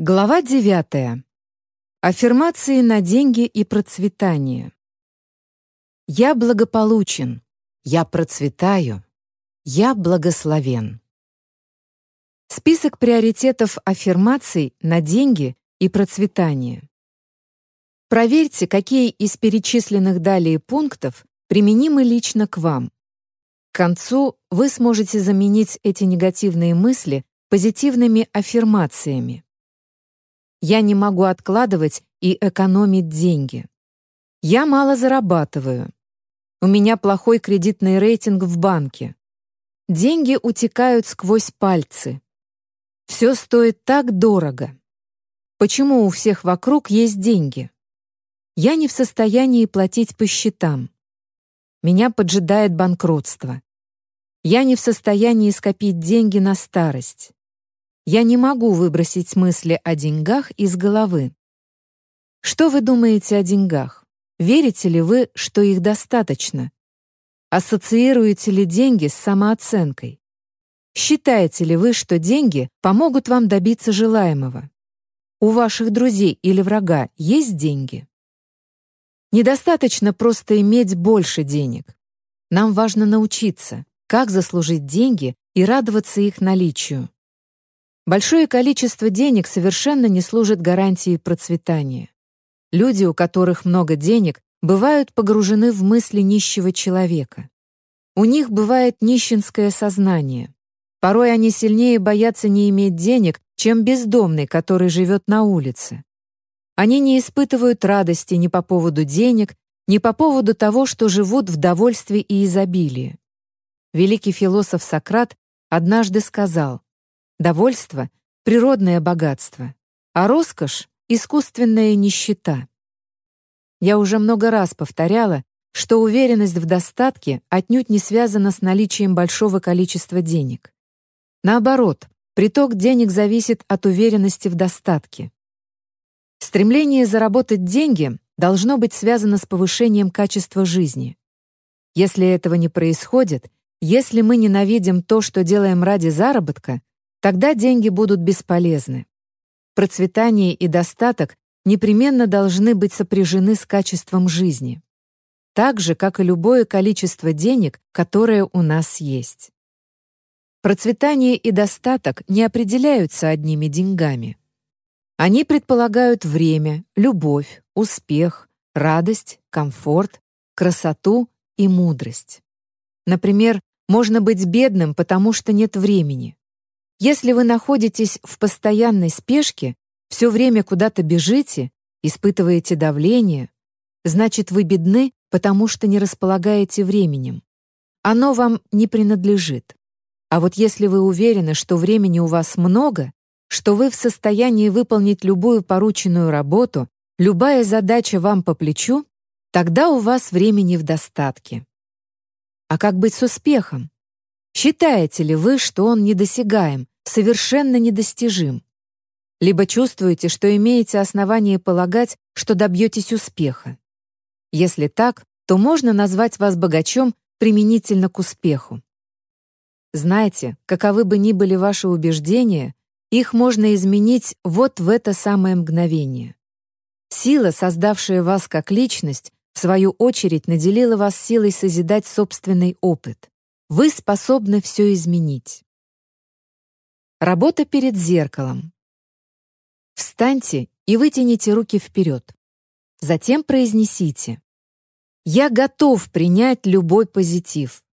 Глава 9. Аффирмации на деньги и процветание. Я благополучен, я процветаю, я благословен. Список приоритетов аффирмаций на деньги и процветание. Проверьте, какие из перечисленных далее пунктов применимы лично к вам. К концу вы сможете заменить эти негативные мысли позитивными аффирмациями. Я не могу откладывать и экономить деньги. Я мало зарабатываю. У меня плохой кредитный рейтинг в банке. Деньги утекают сквозь пальцы. Все стоит так дорого. Почему у всех вокруг есть деньги? Я не в состоянии платить по счетам. Меня поджидает банкротство. Я не в состоянии скопить деньги на старость. Я не могу выбросить мысли о деньгах из головы. Что вы думаете о деньгах? Верите ли вы, что их достаточно? Ассоциируете ли деньги с самооценкой? Считаете ли вы, что деньги помогут вам добиться желаемого? У ваших друзей или врага есть деньги? Недостаточно просто иметь больше денег. Нам важно научиться, как заслужить деньги и радоваться их наличию. Большое количество денег совершенно не служит гарантией процветания. Люди, у которых много денег, бывают погружены в мысли нищего человека. У них бывает нищенское сознание. Порой они сильнее боятся не иметь денег, чем бездомный, который живет на улице. Они не испытывают радости ни по поводу денег, ни по поводу того, что живут в довольстве и изобилии. Великий философ Сократ однажды сказал, Довольство — природное богатство, а роскошь — искусственная нищета. Я уже много раз повторяла, что уверенность в достатке отнюдь не связана с наличием большого количества денег. Наоборот, приток денег зависит от уверенности в достатке. Стремление заработать деньги должно быть связано с повышением качества жизни. Если этого не происходит, если мы ненавидим то, что делаем ради заработка, Тогда деньги будут бесполезны. Процветание и достаток непременно должны быть сопряжены с качеством жизни. Так же, как и любое количество денег, которое у нас есть. Процветание и достаток не определяются одними деньгами. Они предполагают время, любовь, успех, радость, комфорт, красоту и мудрость. Например, можно быть бедным, потому что нет времени. Если вы находитесь в постоянной спешке, все время куда-то бежите, испытываете давление, значит, вы бедны, потому что не располагаете временем. Оно вам не принадлежит. А вот если вы уверены, что времени у вас много, что вы в состоянии выполнить любую порученную работу, любая задача вам по плечу, тогда у вас времени в достатке. А как быть с успехом? Считаете ли вы, что он недосягаем, совершенно недостижим? Либо чувствуете, что имеете основание полагать, что добьетесь успеха? Если так, то можно назвать вас богачом применительно к успеху. Знайте, каковы бы ни были ваши убеждения, их можно изменить вот в это самое мгновение. Сила, создавшая вас как личность, в свою очередь наделила вас силой созидать собственный опыт. Вы способны все изменить. Работа перед зеркалом. Встаньте и вытяните руки вперед. Затем произнесите «Я готов принять любой позитив.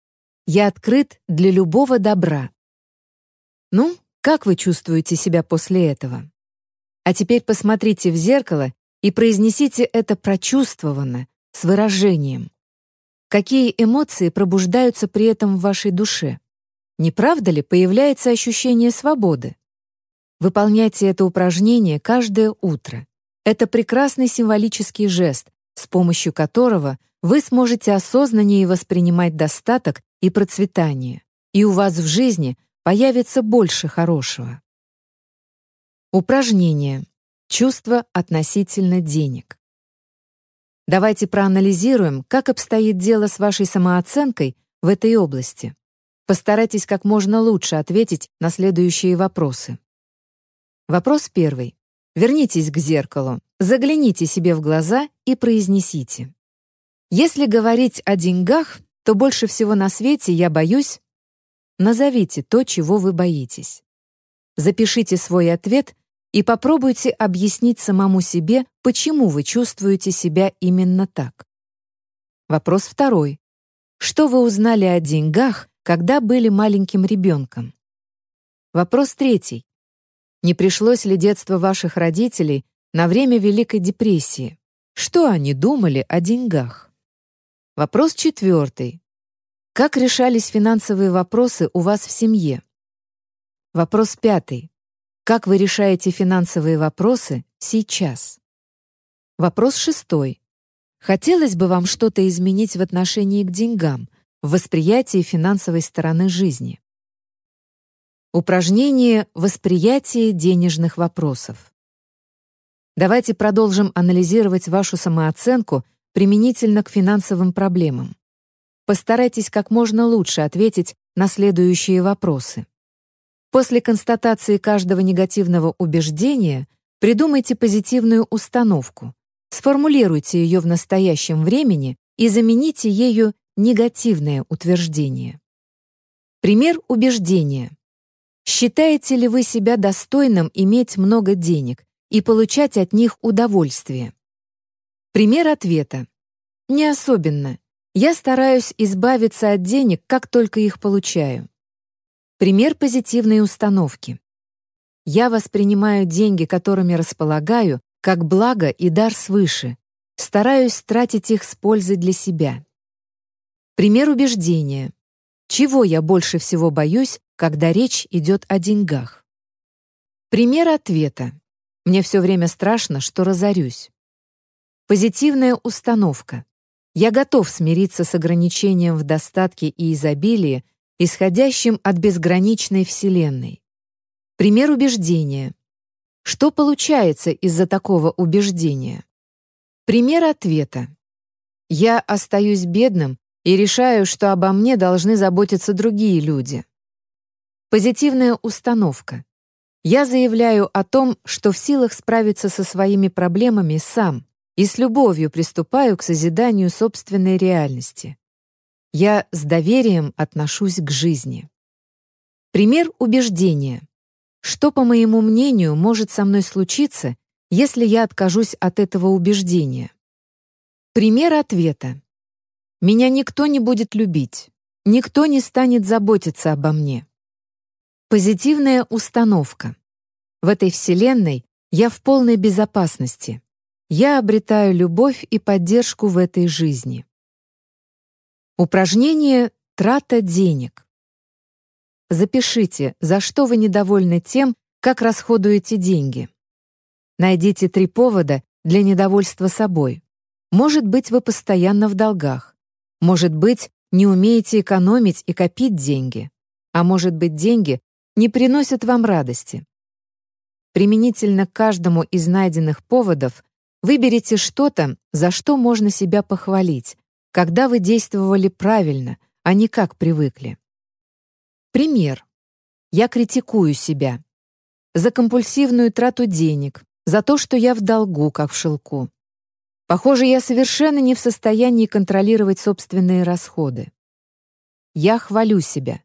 Я открыт для любого добра». Ну, как вы чувствуете себя после этого? А теперь посмотрите в зеркало и произнесите это прочувствованно, с выражением. Какие эмоции пробуждаются при этом в вашей душе? Не правда ли появляется ощущение свободы? Выполняйте это упражнение каждое утро. Это прекрасный символический жест, с помощью которого вы сможете осознаннее воспринимать достаток и процветание, и у вас в жизни появится больше хорошего. Упражнение. Чувство относительно денег. Давайте проанализируем, как обстоит дело с вашей самооценкой в этой области. Постарайтесь как можно лучше ответить на следующие вопросы. Вопрос первый. Вернитесь к зеркалу, загляните себе в глаза и произнесите. Если говорить о деньгах, то больше всего на свете я боюсь... Назовите то, чего вы боитесь. Запишите свой ответ и попробуйте объяснить самому себе, почему вы чувствуете себя именно так. Вопрос второй. Что вы узнали о деньгах, когда были маленьким ребенком? Вопрос третий. Не пришлось ли детство ваших родителей на время Великой депрессии? Что они думали о деньгах? Вопрос четвертый. Как решались финансовые вопросы у вас в семье? Вопрос пятый. Как вы решаете финансовые вопросы сейчас? Вопрос шестой. Хотелось бы вам что-то изменить в отношении к деньгам, в восприятии финансовой стороны жизни? Упражнение «Восприятие денежных вопросов». Давайте продолжим анализировать вашу самооценку применительно к финансовым проблемам. Постарайтесь как можно лучше ответить на следующие вопросы. После констатации каждого негативного убеждения придумайте позитивную установку, сформулируйте ее в настоящем времени и замените ею негативное утверждение. Пример убеждения. Считаете ли вы себя достойным иметь много денег и получать от них удовольствие? Пример ответа. Не особенно. Я стараюсь избавиться от денег, как только их получаю. Пример позитивной установки. Я воспринимаю деньги, которыми располагаю, как благо и дар свыше. Стараюсь тратить их с пользой для себя. Пример убеждения. Чего я больше всего боюсь, когда речь идет о деньгах? Пример ответа. Мне все время страшно, что разорюсь. Позитивная установка. Я готов смириться с ограничением в достатке и изобилии, исходящим от безграничной Вселенной. Пример убеждения. Что получается из-за такого убеждения? Пример ответа. Я остаюсь бедным и решаю, что обо мне должны заботиться другие люди. Позитивная установка. Я заявляю о том, что в силах справиться со своими проблемами сам, и с любовью приступаю к созиданию собственной реальности. Я с доверием отношусь к жизни. Пример убеждения. Что, по моему мнению, может со мной случиться, если я откажусь от этого убеждения? Пример ответа. Меня никто не будет любить. Никто не станет заботиться обо мне. Позитивная установка. В этой вселенной я в полной безопасности я обретаю любовь и поддержку в этой жизни. Упражнение «Трата денег». Запишите, за что вы недовольны тем, как расходуете деньги. Найдите три повода для недовольства собой. Может быть, вы постоянно в долгах. Может быть, не умеете экономить и копить деньги. А может быть, деньги не приносят вам радости. Применительно к каждому из найденных поводов Выберите что-то, за что можно себя похвалить, когда вы действовали правильно, а не как привыкли. Пример. Я критикую себя. За компульсивную трату денег, за то, что я в долгу, как в шелку. Похоже, я совершенно не в состоянии контролировать собственные расходы. Я хвалю себя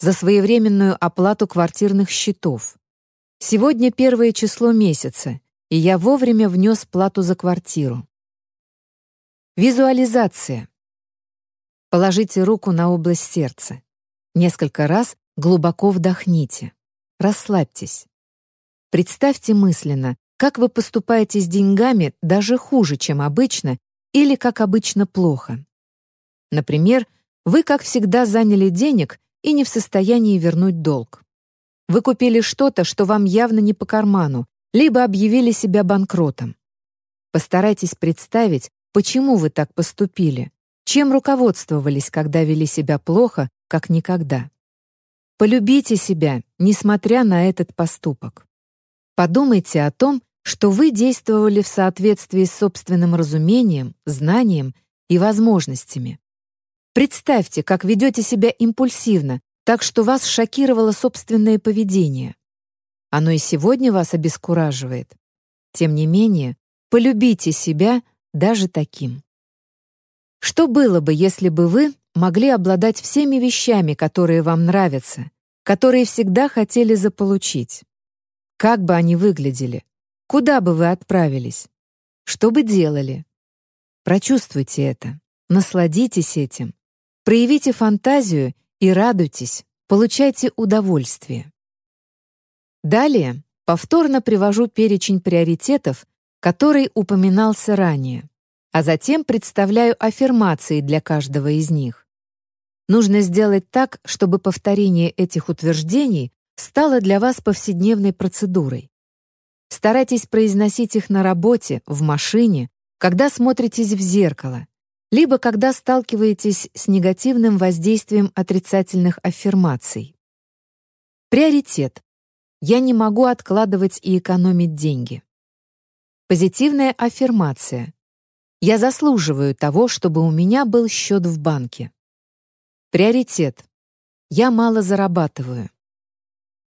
за своевременную оплату квартирных счетов. Сегодня первое число месяца, и я вовремя внес плату за квартиру. Визуализация. Положите руку на область сердца. Несколько раз глубоко вдохните. Расслабьтесь. Представьте мысленно, как вы поступаете с деньгами даже хуже, чем обычно, или как обычно плохо. Например, вы, как всегда, заняли денег и не в состоянии вернуть долг. Вы купили что-то, что вам явно не по карману, либо объявили себя банкротом. Постарайтесь представить, почему вы так поступили, чем руководствовались, когда вели себя плохо, как никогда. Полюбите себя, несмотря на этот поступок. Подумайте о том, что вы действовали в соответствии с собственным разумением, знанием и возможностями. Представьте, как ведете себя импульсивно, так что вас шокировало собственное поведение. Оно и сегодня вас обескураживает. Тем не менее, полюбите себя даже таким. Что было бы, если бы вы могли обладать всеми вещами, которые вам нравятся, которые всегда хотели заполучить? Как бы они выглядели? Куда бы вы отправились? Что бы делали? Прочувствуйте это, насладитесь этим, проявите фантазию и радуйтесь, получайте удовольствие. Далее повторно привожу перечень приоритетов, который упоминался ранее, а затем представляю аффирмации для каждого из них. Нужно сделать так, чтобы повторение этих утверждений стало для вас повседневной процедурой. Старайтесь произносить их на работе, в машине, когда смотритесь в зеркало, либо когда сталкиваетесь с негативным воздействием отрицательных аффирмаций. Приоритет. Я не могу откладывать и экономить деньги. Позитивная аффирмация. Я заслуживаю того, чтобы у меня был счет в банке. Приоритет. Я мало зарабатываю.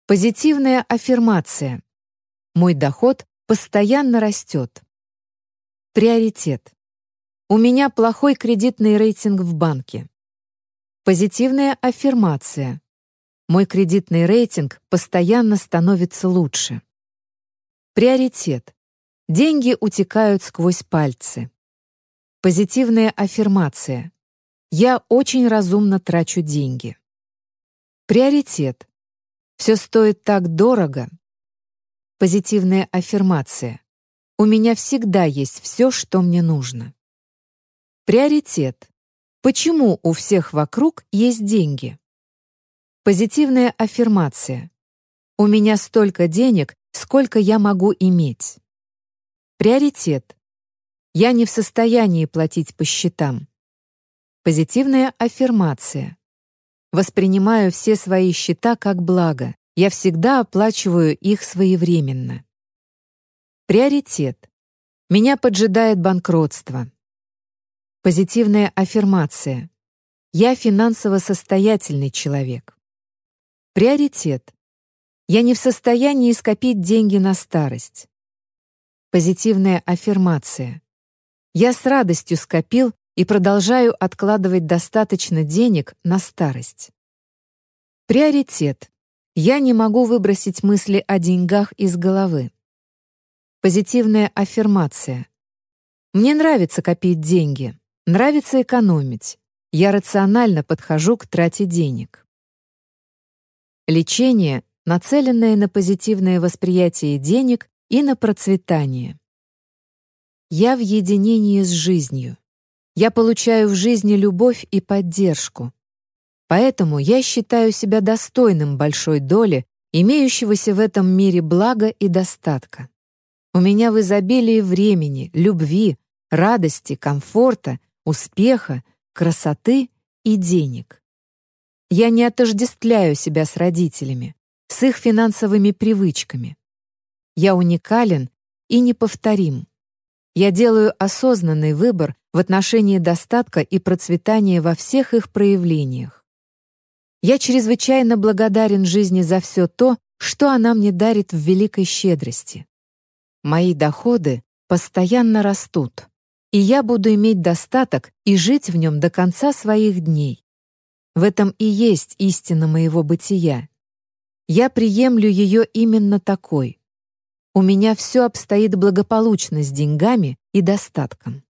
Позитивная аффирмация. Мой доход постоянно растет. Приоритет. У меня плохой кредитный рейтинг в банке. Позитивная аффирмация. Мой кредитный рейтинг постоянно становится лучше. Приоритет. Деньги утекают сквозь пальцы. Позитивная аффирмация. Я очень разумно трачу деньги. Приоритет. Все стоит так дорого, Позитивная аффирмация. У меня всегда есть все, что мне нужно. Приоритет. Почему у всех вокруг есть деньги? Позитивная аффирмация. У меня столько денег, сколько я могу иметь. Приоритет. Я не в состоянии платить по счетам. Позитивная аффирмация. Воспринимаю все свои счета как благо. Я всегда оплачиваю их своевременно. Приоритет. Меня поджидает банкротство. Позитивная аффирмация. Я финансово состоятельный человек. Приоритет. Я не в состоянии скопить деньги на старость. Позитивная аффирмация. Я с радостью скопил и продолжаю откладывать достаточно денег на старость. Приоритет. Я не могу выбросить мысли о деньгах из головы. Позитивная аффирмация. Мне нравится копить деньги, нравится экономить. Я рационально подхожу к трате денег. Лечение, нацеленное на позитивное восприятие денег и на процветание. Я в единении с жизнью. Я получаю в жизни любовь и поддержку. Поэтому я считаю себя достойным большой доли имеющегося в этом мире блага и достатка. У меня в изобилии времени, любви, радости, комфорта, успеха, красоты и денег. Я не отождествляю себя с родителями, с их финансовыми привычками. Я уникален и неповторим. Я делаю осознанный выбор в отношении достатка и процветания во всех их проявлениях. Я чрезвычайно благодарен жизни за все то, что она мне дарит в великой щедрости. Мои доходы постоянно растут, и я буду иметь достаток и жить в нем до конца своих дней. В этом и есть истина моего бытия. Я приемлю ее именно такой. У меня все обстоит благополучно с деньгами и достатком.